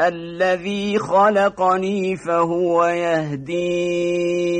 الذي خلقني فهو يهدين.